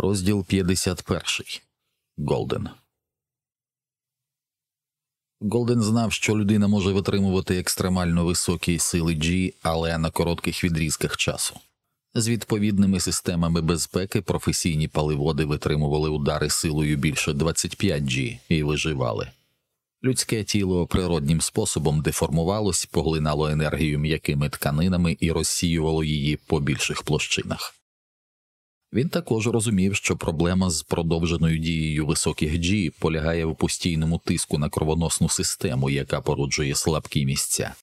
Розділ 51. Голден. Голден знав, що людина може витримувати екстремально високі сили G, але на коротких відрізках часу. З відповідними системами безпеки професійні паливоди витримували удари силою більше 25 G і виживали. Людське тіло природнім способом деформувалось, поглинало енергію м'якими тканинами і розсіювало її по більших площинах. Він також розумів, що проблема з продовженою дією високих G полягає в постійному тиску на кровоносну систему, яка породжує слабкі місця.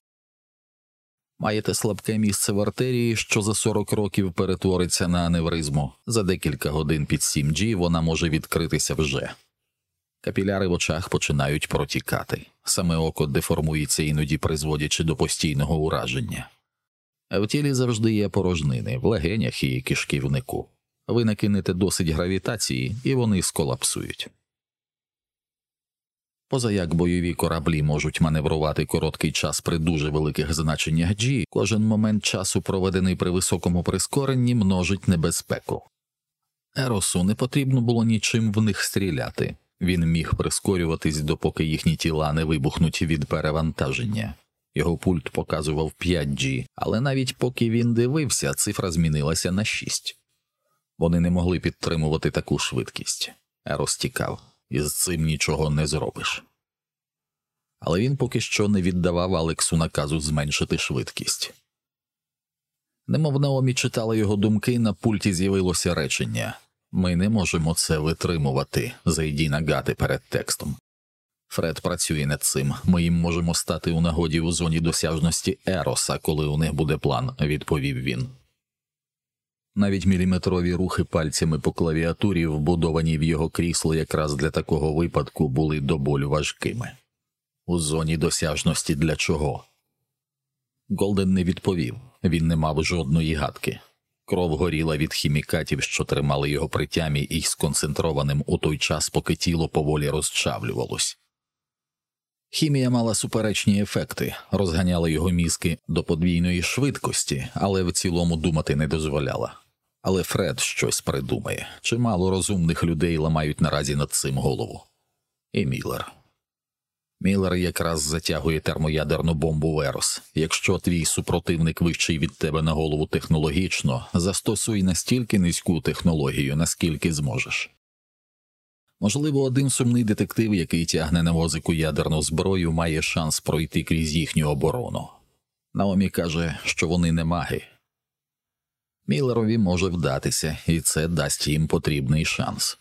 Маєте слабке місце в артерії, що за 40 років перетвориться на аневризму. За декілька годин під 7G вона може відкритися вже. Капіляри в очах починають протікати, саме око деформується іноді призводячи до постійного ураження. А в тілі завжди є порожнини в легенях і кишківнику. Ви накинете досить гравітації, і вони сколапсують. Поза як бойові кораблі можуть маневрувати короткий час при дуже великих значеннях G, кожен момент часу, проведений при високому прискоренні, множить небезпеку. Еросу не потрібно було нічим в них стріляти він міг прискорюватись, допоки їхні тіла не вибухнуть від перевантаження. Його пульт показував 5G, але навіть поки він дивився, цифра змінилася на 6. Вони не могли підтримувати таку швидкість. Ерос тікав, і з цим нічого не зробиш. Але він поки що не віддавав Алексу наказу зменшити швидкість. Немов Наомі читала його думки, на пульті з'явилося речення ми не можемо це витримувати, зайді нагати перед текстом. Фред працює над цим, ми їм можемо стати у нагоді у зоні досяжності Ероса, коли у них буде план, відповів він. Навіть міліметрові рухи пальцями по клавіатурі, вбудовані в його крісло якраз для такого випадку, були до болю важкими. У зоні досяжності для чого? Голден не відповів він не мав жодної гадки. Кров горіла від хімікатів, що тримали його при тямі і сконцентрованим у той час, поки тіло поволі розчавлювалось. Хімія мала суперечні ефекти, розганяла його мізки до подвійної швидкості, але в цілому думати не дозволяла. Але Фред щось придумає чимало розумних людей ламають наразі над цим голову. І Міллер. Міллер якраз затягує термоядерну бомбу Верос. Якщо твій супротивник вищий від тебе на голову технологічно, застосуй настільки низьку технологію, наскільки зможеш. Можливо, один сумний детектив, який тягне на возику ядерну зброю, має шанс пройти крізь їхню оборону. Наомі каже, що вони не маги. Міллерові може вдатися, і це дасть їм потрібний шанс.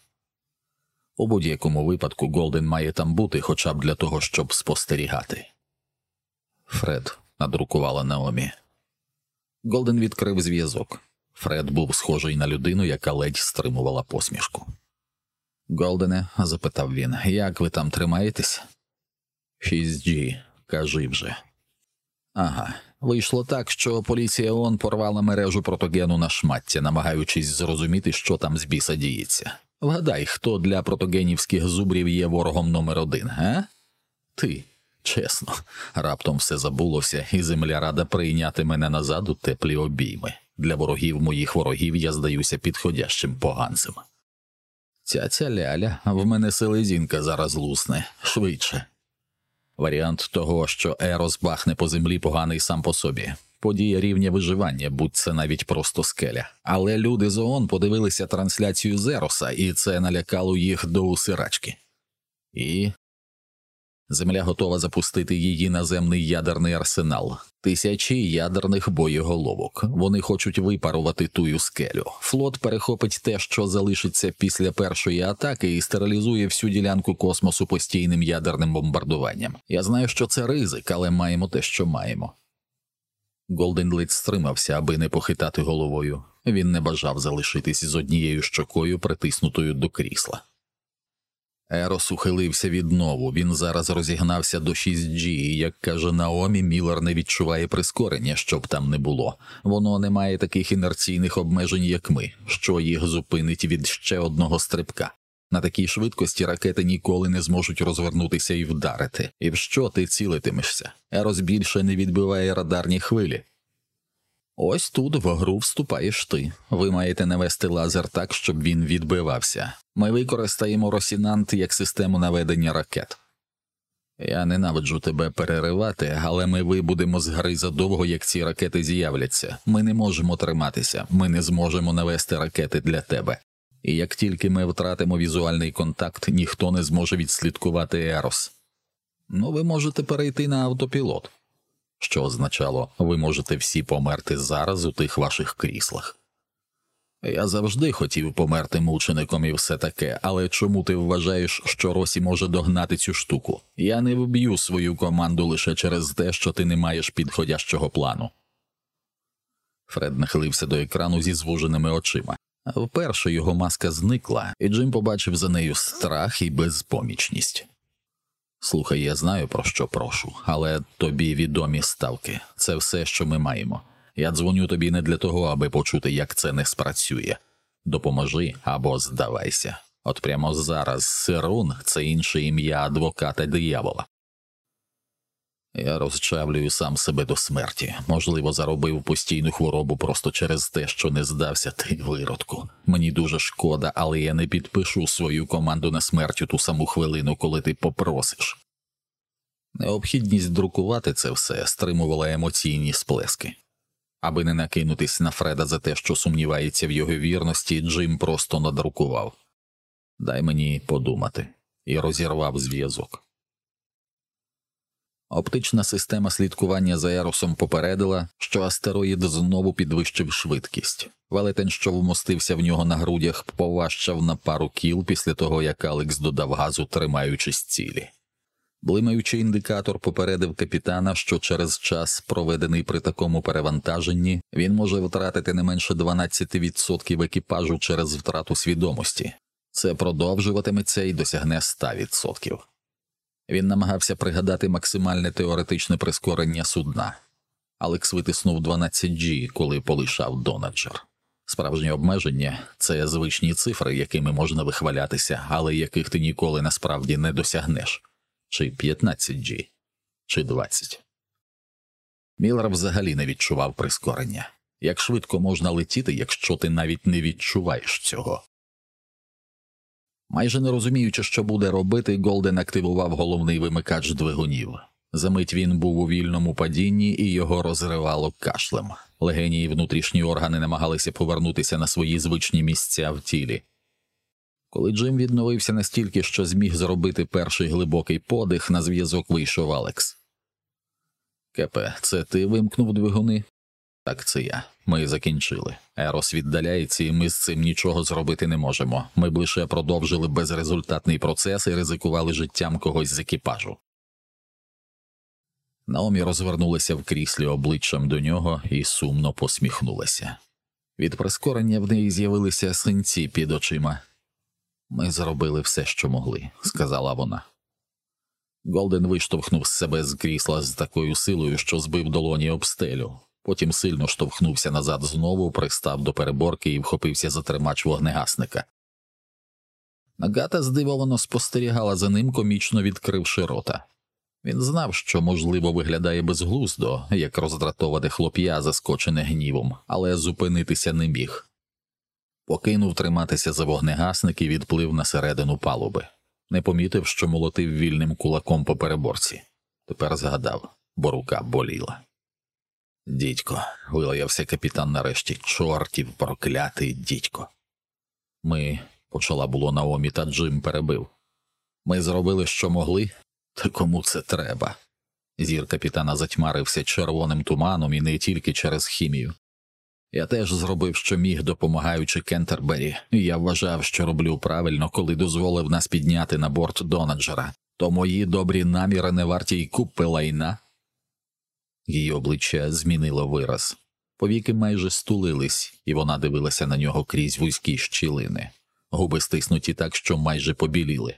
У будь-якому випадку Голден має там бути хоча б для того, щоб спостерігати. Фред надрукувала Наомі. Голден відкрив зв'язок. Фред був схожий на людину, яка ледь стримувала посмішку. Голдене, запитав він, як ви там тримаєтесь? 6G, кажи вже. Ага, вийшло так, що поліція ООН порвала мережу протогену на шмаття, намагаючись зрозуміти, що там з біса діється. Вгадай, хто для протогенівських зубрів є ворогом номер один, а? Ти. Чесно, раптом все забулося, і земля рада прийняти мене назад у теплі обійми. Для ворогів моїх ворогів я здаюся підходящим поганцем. Ця ця ляля, в мене селезінка зараз лусне, швидше. Варіант того, що Ерос бахне по землі поганий сам по собі подія рівня виживання, будь це навіть просто скеля. Але люди з ООН подивилися трансляцію Зероса, і це налякало їх до усирачки. І Земля готова запустити її наземний ядерний арсенал, тисячі ядерних боєголовок. Вони хочуть випарувати тую скелю. Флот перехопить те, що залишиться після першої атаки, і стерилізує всю ділянку космосу постійним ядерним бомбардуванням. Я знаю, що це ризик, але маємо те, що маємо. Голден ледь стримався, аби не похитати головою. Він не бажав залишитись з однією щокою, притиснутою до крісла. Ерос ухилився віднову, він зараз розігнався до 6G, і, як каже Наомі, Міллер не відчуває прискорення, щоб там не було. Воно не має таких інерційних обмежень, як ми, що їх зупинить від ще одного стрибка. На такій швидкості ракети ніколи не зможуть розвернутися і вдарити. І в що ти цілитимешся? Ерос більше не відбиває радарні хвилі. Ось тут в гру вступаєш ти. Ви маєте навести лазер так, щоб він відбивався. Ми використаємо Росінант як систему наведення ракет. Я ненавиджу тебе переривати, але ми вибудемо з гри задовго, як ці ракети з'являться. Ми не можемо триматися, ми не зможемо навести ракети для тебе. І як тільки ми втратимо візуальний контакт, ніхто не зможе відслідкувати Ерос. Ну, ви можете перейти на автопілот, що означало, ви можете всі померти зараз у тих ваших кріслах. Я завжди хотів померти мучеником і все таке, але чому ти вважаєш, що Росі може догнати цю штуку? Я не вб'ю свою команду лише через те, що ти не маєш підходящого плану. Фред нахилився до екрану зі звуженими очима. Вперше його маска зникла, і Джим побачив за нею страх і безпомічність. Слухай, я знаю, про що прошу, але тобі відомі ставки це все, що ми маємо. Я дзвоню тобі не для того, аби почути, як це не спрацює. Допоможи або здавайся. От прямо зараз Сирун це інше ім'я адвоката диявола. Я розчавлюю сам себе до смерті. Можливо, заробив постійну хворобу просто через те, що не здався ти виродку. Мені дуже шкода, але я не підпишу свою команду на смерть у ту саму хвилину, коли ти попросиш. Необхідність друкувати це все стримувала емоційні сплески. Аби не накинутись на Фреда за те, що сумнівається в його вірності, Джим просто надрукував Дай мені подумати, і розірвав зв'язок. Оптична система слідкування за ярусом попередила, що астероїд знову підвищив швидкість. Велетень, що вмостився в нього на грудях, поважчав на пару кіл після того, як Алекс додав газу, тримаючись цілі. Блимаючий індикатор попередив капітана, що через час, проведений при такому перевантаженні, він може втратити не менше 12% екіпажу через втрату свідомості. Це продовжуватиметься і досягне 100%. Він намагався пригадати максимальне теоретичне прискорення судна. Алекс витиснув 12G, коли полишав Донаджер. Справжнє обмеження це звичні цифри, якими можна вихвалятися, але яких ти ніколи насправді не досягнеш чи 15G, чи 20. Міллер взагалі не відчував прискорення. Як швидко можна летіти, якщо ти навіть не відчуваєш цього. Майже не розуміючи, що буде робити, Голден активував головний вимикач двигунів. Замить він був у вільному падінні і його розривало кашлем. Легені і внутрішні органи намагалися повернутися на свої звичні місця в тілі. Коли Джим відновився настільки, що зміг зробити перший глибокий подих, на зв'язок вийшов Алекс. Кепе, це ти вимкнув двигуни? Так, це я. Ми закінчили. Ерос віддаляється, і ми з цим нічого зробити не можемо. Ми б лише продовжили безрезультатний процес і ризикували життям когось з екіпажу. Наомі розвернулася в кріслі обличчям до нього і сумно посміхнулася. Від прискорення в неї з'явилися синці під очима. Ми зробили все, що могли, сказала вона. Голден виштовхнув себе з крісла з такою силою, що збив долоні об стелю. Потім сильно штовхнувся назад знову, пристав до переборки і вхопився за тримач вогнегасника. Нагата здивовано спостерігала за ним, комічно відкривши рота. Він знав, що, можливо, виглядає безглуздо, як роздратоване хлоп'я, заскочене гнівом, але зупинитися не міг. Покинув триматися за вогнегасник і відплив на середину палуби. Не помітив, що молотив вільним кулаком по переборці. Тепер згадав, бо рука боліла. Дідько, вилаявся капітан нарешті, чортів проклятий дідько. Ми, почала було Наомі, та Джим перебив. Ми зробили, що могли, та кому це треба. Зір капітана затьмарився червоним туманом і не тільки через хімію. Я теж зробив, що міг, допомагаючи Кентербері, і я вважав, що роблю правильно, коли дозволив нас підняти на борт Донаджера, то мої добрі наміри не варті й купи лайна. Її обличчя змінило вираз, повіки майже стулились, і вона дивилася на нього крізь вузькі щілини, губи стиснуті так, що майже побіліли.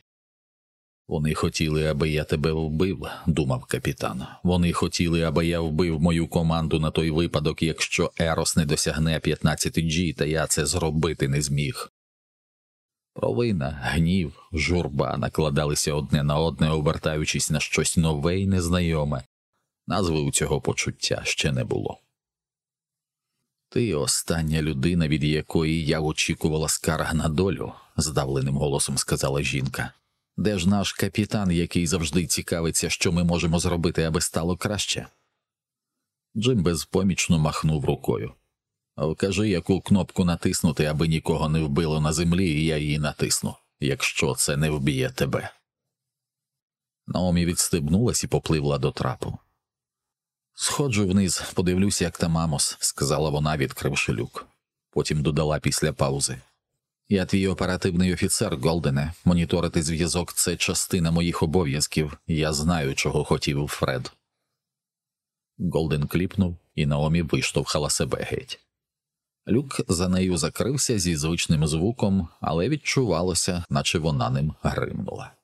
Вони хотіли, аби я тебе вбив, думав капітан. Вони хотіли, аби я вбив мою команду на той випадок, якщо Ерос не досягне 15 G, та я це зробити не зміг. Провина, гнів, журба накладалися одне на одне, обертаючись на щось нове і незнайоме. Назви у цього почуття ще не було. Ти остання людина, від якої я очікувала скарг на долю, здавленим голосом сказала жінка. Де ж наш капітан, який завжди цікавиться, що ми можемо зробити, аби стало краще? Джим безпомічно махнув рукою. Вкажи, яку кнопку натиснути, аби нікого не вбило на землі, і я її натисну, якщо це не вб'є тебе. Наомі відстебнулась і попливла до трапу. Сходжу вниз, подивлюся, як там Амос, сказала вона, відкривши люк. Потім додала після паузи. Я твій оперативний офіцер, Голдене. Моніторити зв'язок це частина моїх обов'язків, я знаю, чого хотів Фред. Голден кліпнув, і Наомі виштовхала себе геть. Люк за нею закрився зі звичним звуком, але відчувалося, наче вона ним гримнула.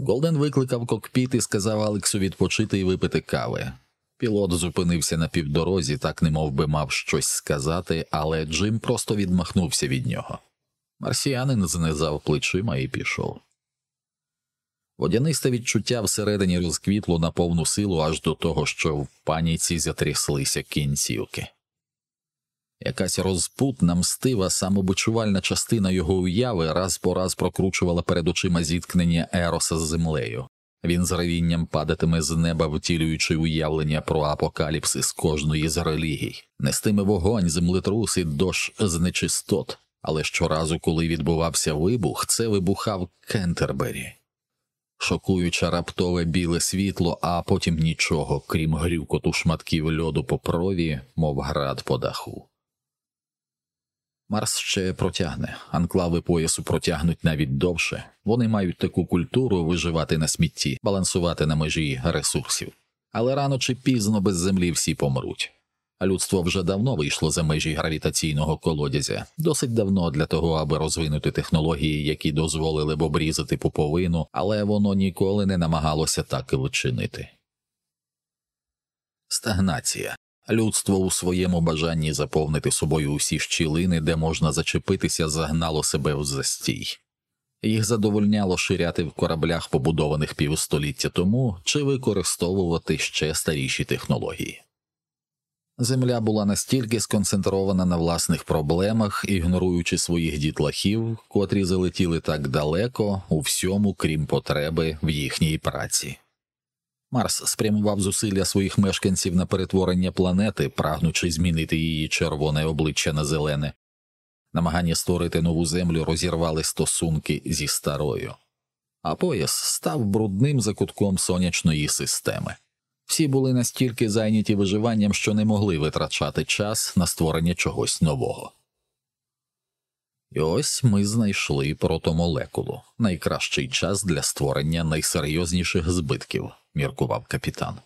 Голден викликав кокпіт і сказав Алексу відпочити і випити кави. Пілот зупинився на півдорозі, так немов би мав щось сказати, але Джим просто відмахнувся від нього. Марсіянин знизав плечима і пішов. Водянисте відчуття всередині розквітло на повну силу аж до того, що в паніці затряслися кінцівки. Якась розпутна, мстива, самобичувальна частина його уяви раз по раз прокручувала перед очима зіткнення Ероса з землею. Він з ревінням падатиме з неба, втілюючи уявлення про апокаліпсис кожної з релігій, нестиме вогонь, землетрус і дощ з нечистот. Але щоразу, коли відбувався вибух, це вибухав Кентербері. Шокуюче раптове біле світло, а потім нічого, крім грюкоту шматків льоду по прові, мов град по даху. Марс ще протягне, анклави поясу протягнуть навіть довше. Вони мають таку культуру виживати на смітті, балансувати на межі ресурсів. Але рано чи пізно без землі всі помруть. А людство вже давно вийшло за межі гравітаційного колодязя, досить давно для того, аби розвинути технології, які дозволили б обрізати пуповину, але воно ніколи не намагалося так і вчинити. Стагнація Людство у своєму бажанні заповнити собою усі щілини, де можна зачепитися, загнало себе в застій. Їх задовольняло ширяти в кораблях, побудованих півстоліття тому, чи використовувати ще старіші технології. Земля була настільки сконцентрована на власних проблемах, ігноруючи своїх дітлахів, котрі залетіли так далеко у всьому, крім потреби в їхній праці. Марс спрямував зусилля своїх мешканців на перетворення планети, прагнучи змінити її червоне обличчя на зелене. Намагання створити нову землю розірвали стосунки зі старою, а пояс став брудним закутком сонячної системи. Всі були настільки зайняті виживанням, що не могли витрачати час на створення чогось нового. І ось ми знайшли протомолекулу найкращий час для створення найсерйозніших збитків міркував капітан.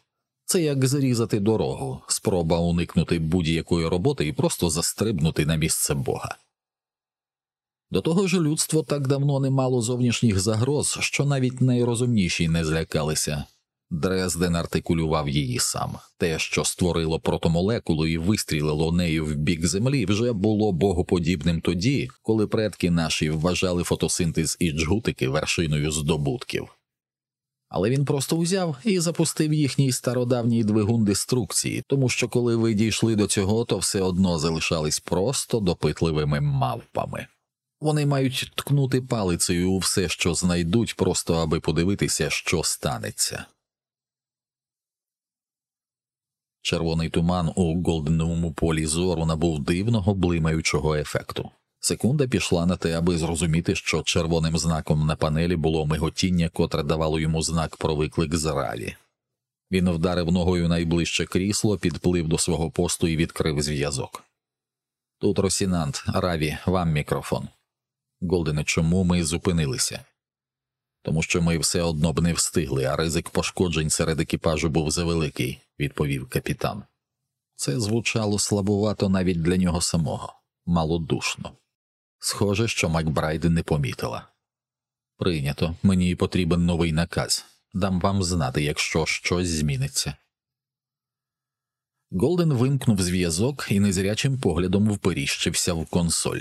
Це як зрізати дорогу, спроба уникнути будь-якої роботи і просто застрибнути на місце Бога. До того ж, людство так давно не мало зовнішніх загроз, що навіть найрозумніші не злякалися. Дрезден артикулював її сам. Те, що створило протомолекулу і вистрілило нею в бік землі, вже було богоподібним тоді, коли предки наші вважали фотосинтез і джгутики вершиною здобутків але він просто узяв і запустив їхній стародавній двигун деструкції, тому що коли ви дійшли до цього, то все одно залишались просто допитливими мавпами. Вони мають ткнути палицею у все, що знайдуть, просто аби подивитися, що станеться. Червоний туман у голденовому полі зору набув дивного блимаючого ефекту. Секунда пішла на те, аби зрозуміти, що червоним знаком на панелі було миготіння, котре давало йому знак про виклик з ралі. Він вдарив ногою найближче крісло, підплив до свого посту і відкрив зв'язок. Тут Росінант, Раві, вам мікрофон. Голдене, чому ми зупинилися? Тому що ми все одно б не встигли, а ризик пошкоджень серед екіпажу був завеликий, відповів капітан. Це звучало слабувато навіть для нього самого, малодушно. Схоже, що Макбрайд не помітила. Прийнято, мені потрібен новий наказ. Дам вам знати, якщо щось зміниться. Голден вимкнув зв'язок і незрячим поглядом вперіщився в консоль.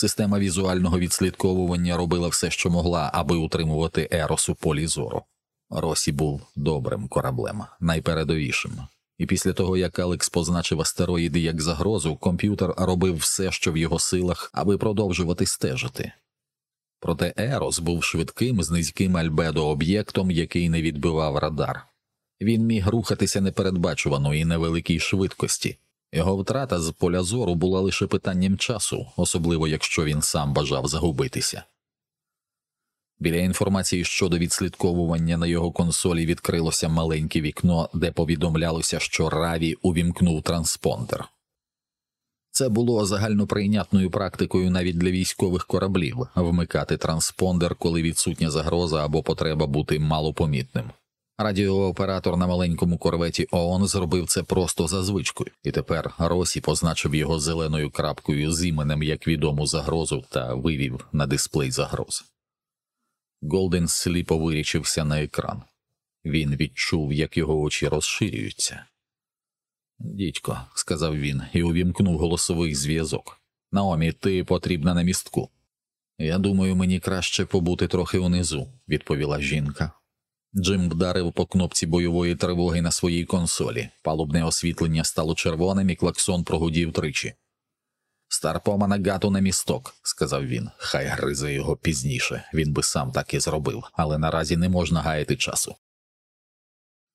Система візуального відслідковування робила все, що могла, аби утримувати Ерос у полі зору. Росі був добрим кораблем, найпередовішим, І після того, як Алекс позначив астероїди як загрозу, комп'ютер робив все, що в його силах, аби продовжувати стежити. Проте Ерос був швидким з низьким альбедо об'єктом, який не відбивав радар. Він міг рухатися непередбачувано і невеликій швидкості. Його втрата з поля зору була лише питанням часу, особливо якщо він сам бажав загубитися. Біля інформації щодо відслідковування на його консолі відкрилося маленьке вікно, де повідомлялося, що Раві увімкнув транспондер. Це було загальноприйнятною практикою навіть для військових кораблів вмикати транспондер, коли відсутня загроза або потреба бути малопомітним. Радіооператор на маленькому корветі ООН зробив це просто за звичкою, і тепер Росі позначив його зеленою крапкою з іменем як відому загрозу та вивів на дисплей загроз. Голден сліпо вирічився на екран. Він відчув, як його очі розширюються. Дідько, сказав він і увімкнув голосовий зв'язок. Наомі, ти потрібна на містку. Я думаю, мені краще побути трохи унизу, відповіла жінка. Джим вдарив по кнопці бойової тривоги на своїй консолі. Палубне освітлення стало червоним, і клаксон прогудів тричі. Старпома на гату на місток, сказав він. Хай гризе його пізніше. Він би сам так і зробив, але наразі не можна гаяти часу.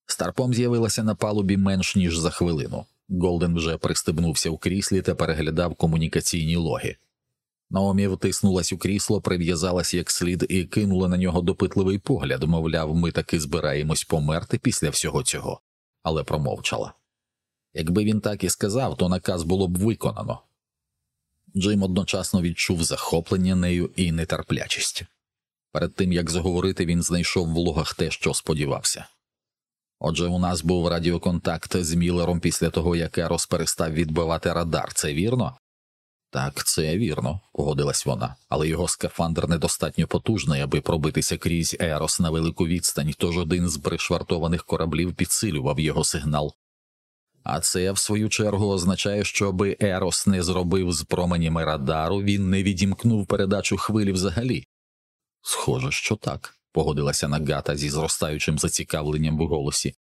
Старпом з'явилася на палубі менш ніж за хвилину. Голден вже пристебнувся у кріслі та переглядав комунікаційні логи. Наомі втиснулась у крісло, прив'язалась як слід і кинула на нього допитливий погляд, мовляв, ми таки збираємось померти після всього цього, але промовчала. Якби він так і сказав, то наказ було б виконано. Джим одночасно відчув захоплення нею і нетерплячість. Перед тим як заговорити, він знайшов в логах те, що сподівався. Отже, у нас був радіоконтакт з Міллером після того, як Ерос перестав відбивати радар, це вірно? Так, це вірно, погодилась вона, але його скафандр недостатньо потужний, аби пробитися крізь Ерос на велику відстань, тож один з пришвартованих кораблів підсилював його сигнал. А це, в свою чергу, означає, що аби Ерос не зробив з променями радару, він не відімкнув передачу хвилі взагалі. Схоже, що так, погодилася Нагата зі зростаючим зацікавленням в голосі.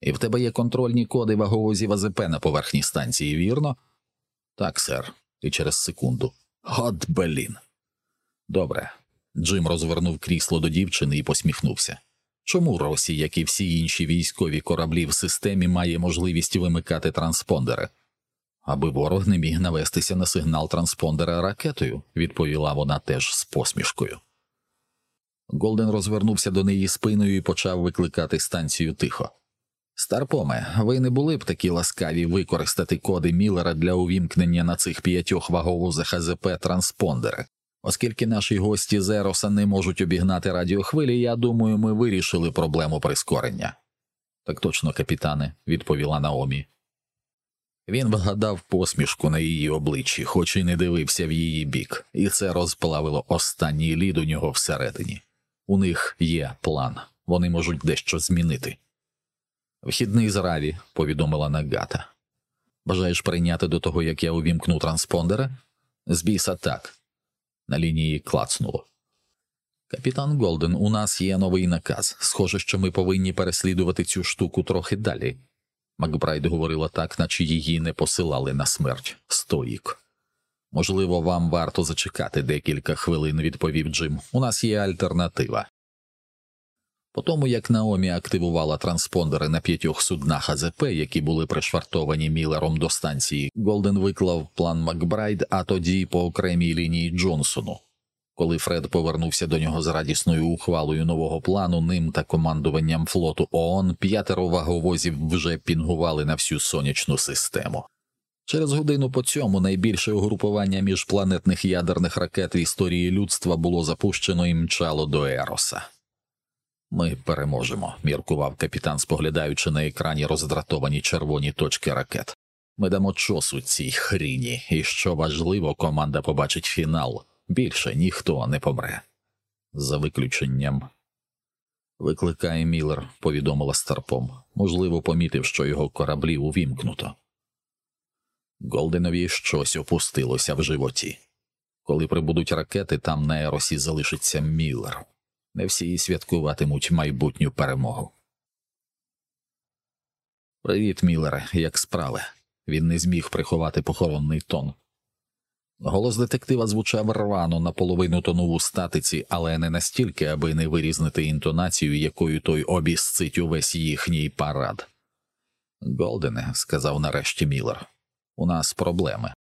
І в тебе є контрольні коди ваговозів АЗП на поверхні станції, вірно? Так, сер, і через секунду. От блін. Добре. Джим розвернув крісло до дівчини і посміхнувся. Чому Росі, як і всі інші військові кораблі в системі, має можливість вимикати транспондери? Аби ворог не міг навестися на сигнал транспондера ракетою, відповіла вона теж з посмішкою. Голден розвернувся до неї спиною і почав викликати станцію тихо. Старпоме, ви не були б такі ласкаві використати коди Міллера для увімкнення на цих п'ятьох ваговозах АЗП транспондери. Оскільки наші гості з Ероса не можуть обігнати радіохвилі, я думаю, ми вирішили проблему прискорення. Так точно, капітане, відповіла Наомі. Він вгадав посмішку на її обличчі, хоч і не дивився в її бік, і це розплавило останній лід у нього всередині. У них є план, вони можуть дещо змінити. Вхідний з Раві, повідомила Нагата. Бажаєш прийняти до того, як я увімкну транспондери? З біса так. На лінії клацнуло. Капітан Голден, у нас є новий наказ. Схоже, що ми повинні переслідувати цю штуку трохи далі. Макбрайд говорила так, наче її не посилали на смерть. Стоїк. Можливо, вам варто зачекати декілька хвилин, відповів Джим. У нас є альтернатива. По тому, як Наомі активувала транспондери на п'ятьох суднах АЗП, які були пришвартовані Міллером до станції, Голден виклав план Макбрайд, а тоді по окремій лінії Джонсону. Коли Фред повернувся до нього з радісною ухвалою нового плану, ним та командуванням флоту ООН п'ятеро ваговозів вже пінгували на всю сонячну систему. Через годину по цьому найбільше угрупування міжпланетних ядерних ракет в історії людства було запущено і мчало до Ероса. Ми переможемо, міркував капітан, споглядаючи на екрані роздратовані червоні точки ракет. Ми дамо чосу цій хріні, і що важливо, команда побачить фінал більше ніхто не помре. За виключенням. Викликає Міллер, повідомила старпом, можливо, помітив, що його кораблі увімкнуто. Голденові щось опустилося в животі. Коли прибудуть ракети, там на Еросі залишиться Міллер. Не всі святкуватимуть майбутню перемогу. Привіт, Міллере, як справи? Він не зміг приховати похоронний тон. Голос детектива звучав рвано, наполовину тонув у статиці, але не настільки, аби не вирізнити інтонацію, якою той обісцить увесь їхній парад. Голдене, сказав нарешті Міллер, у нас проблеми.